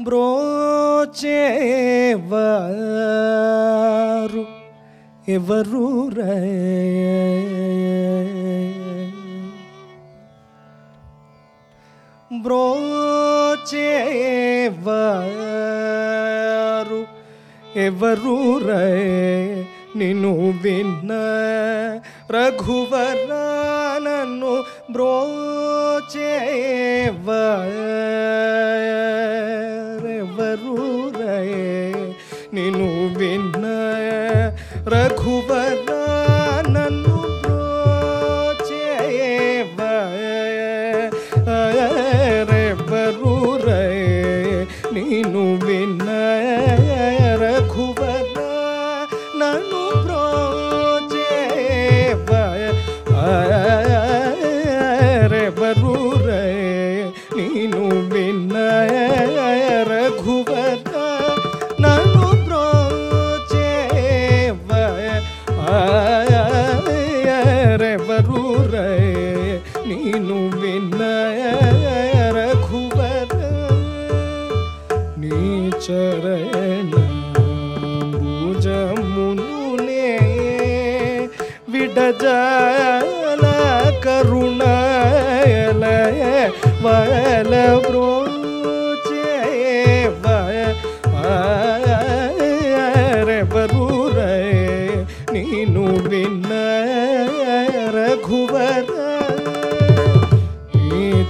బ్రోచేవారు ఎవరు బ్రోచేవారు ఎవరు నిన్ను విన్న రఘువరానను బ్రోచేవారు. नूबिन् ರಘುವರ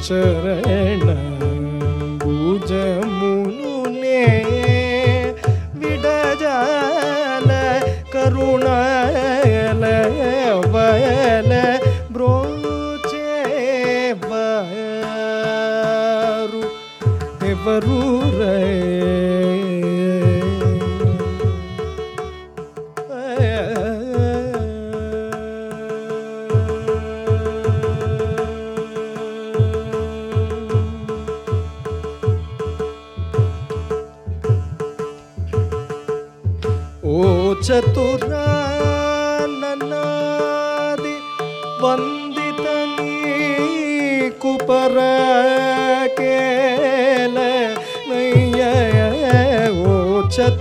ಶರಣ ಭುಜಮುನುನೆ ವಿಡಜಲ ಕರುಣಲ ಬಯಲ ಬ್ರೋಚೆ ಬರು ಎವರು ಚತುರಾನನಾದಿ ವಂದಿತನೀ ಕುಪರ ಕೇಲ ನಯ್ಯ ಓ ಚತುರಾನನಾದಿ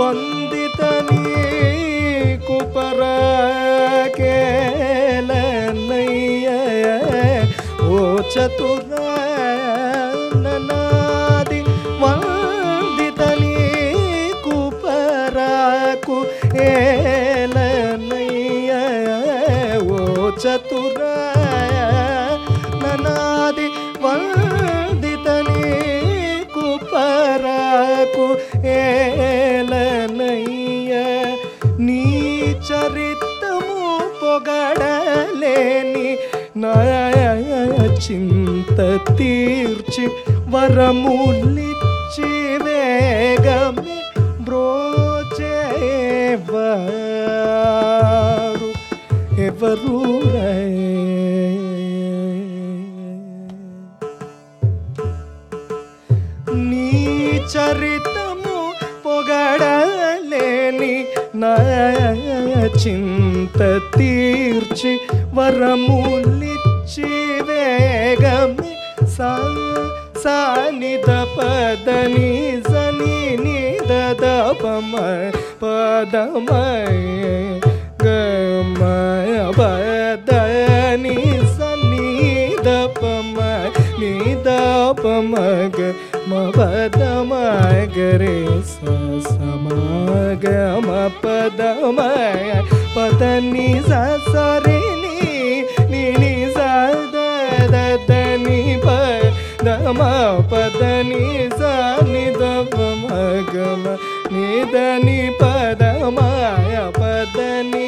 ವಂದಿತನೀ ಕುಪರ ಕೇಲ ನಯ್ಯ ಓ ಚತುರಾನನಾದಿ ఏలనయ్య ఓ చతురా ననాది వందిత నీకు పరాకు ఏలనయ్య నీ చరితము పొగడలేని నా చింత తీర్చి వరములిచ్చి ఎవరు నీ చరితము పొగడలేని నా చింత తీర్చి వరములిచ్చి వేగమి సా సానిద పదని సని నిద పమ పదమయ ಪಮಗ ಮದ ಮಗರೆ ಸ ಸಮಾಗ ಮ ಪದ ಮಯ ಪದ ನಿ ಸ ಸರಿ ನಿ ನಿ ನಿ ಸ ದ ದ ನಿ ಪ ದ ಮ ಪದ ನಿ ಸ ನಿ ದ ಪ ಮ ಗ ಮ ನಿ ದ ನಿ ಪದ ಮಾಯ ಪದ ನಿ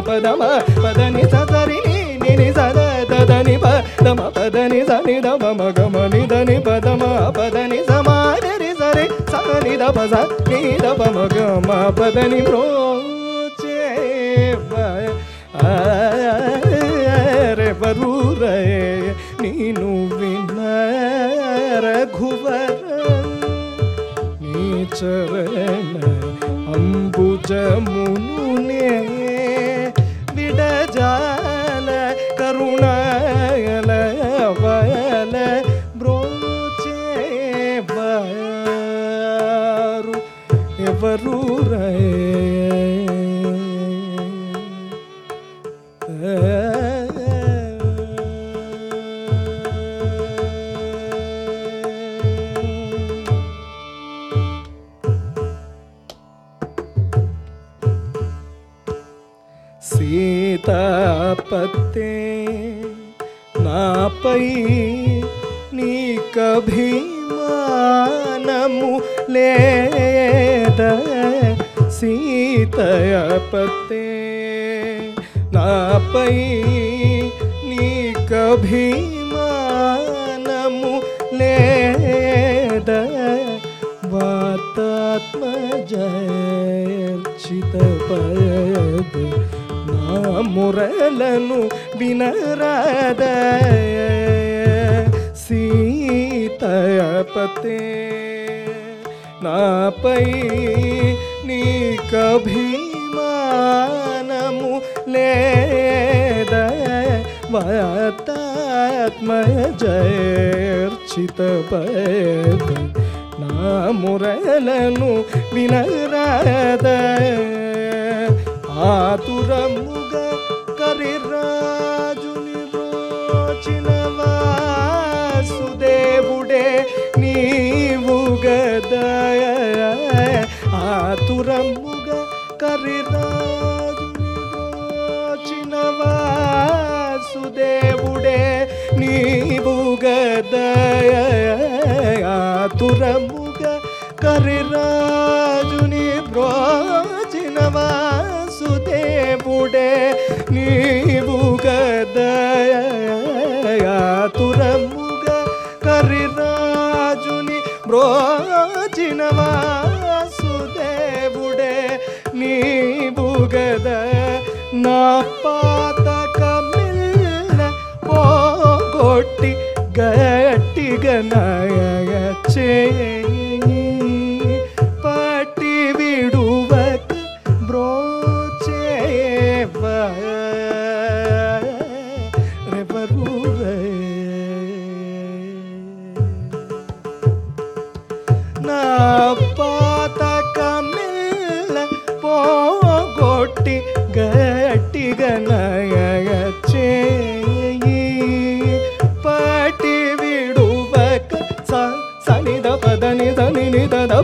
పద మ పదని సరి నిని సద తదని పదమ పదని సని దమ మగమ నిదని పదమ పదని సమాని రి సరి సని దప స ని దప మగమ పదని ప్రో ಬರೂರೇ ನೀನು ವಿನ ರಘುವರ ನೀಚರಣ ಅಂಬುಜ ಮುನು ജല കരുണല വല ബ്രോച്ചേ വരു എവരൂ पत्ते ना पई नी कभी मानमु ले सीतया पत्ते ना पई नी कभी मानमु ले वातात्म जय चित पद అంబుజమునునే విడజాల కరుణాల వల బ్రోచేవారు ఎవరు సీతాపతే నాపై నీకభిమానము లేద సీతయపతే నాపై నీకభిమానము లేద వాతాత్మజర్చిత పద నా మురలను వినరాద సీతయపతే నాపై నీకభిమానము లేద వాతాత్మజర్చిత పద నా మురలను వినరాద ఆతురముగ ఆతురముగ కరిరాజుని బ్రోచిన వాసుదేవుడే నీవు గదయాతురముగ కరిరాజుని బ్రోచిన వాసుదేవుడే నీవు గద నా ಕಟ್ಟಿಗನಯಚೇ ಪಟ್ಟಿ ಬಿಡುವಕ ಬ್ರೋಚೇವ ನಾ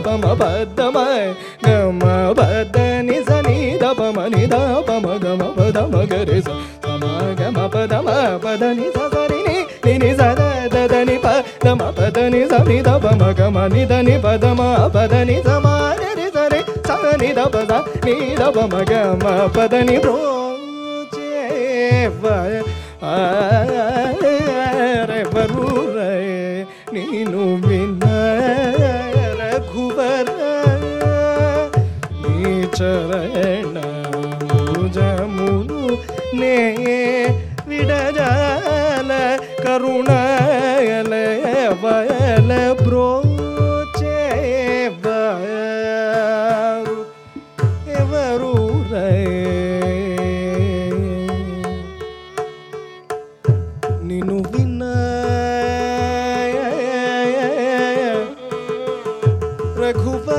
ಪ ಮ ಪದ ಮ ಗ ಮ ಪದ ನಿ ಸ ನಿ ದ ಪ ಮ ನಿ ದ ಪ ಮ ಗ ಮ ಪ ದ ಮ ಗ ರೆ ಸ ಸ ಮ ಗ ಮ ಪ ದ ಮ ಪ ದ ನಿ ಸ ಸ ರಿ ನಿ ನಿ ನಿ ಸ ದ ದ ದ ನಿ ಪ ದ ಮ ಪ ದ ನಿ ಸ ನಿ ದ ಪ ಮ ಗ ಮ ನಿ ದ ನಿ ಪ ದ ಮ ಪ ದ ನಿ ಸ ಮ ರಿ ರಿ ಸ ರಿ ಸ ನಿ ದ ಪ ದ ನಿ ದ ಪ ಮ ಗ ಮ ಪ ದ ನಿ ಬ್ರೋ ಚೇ ವ ಆ 苦分。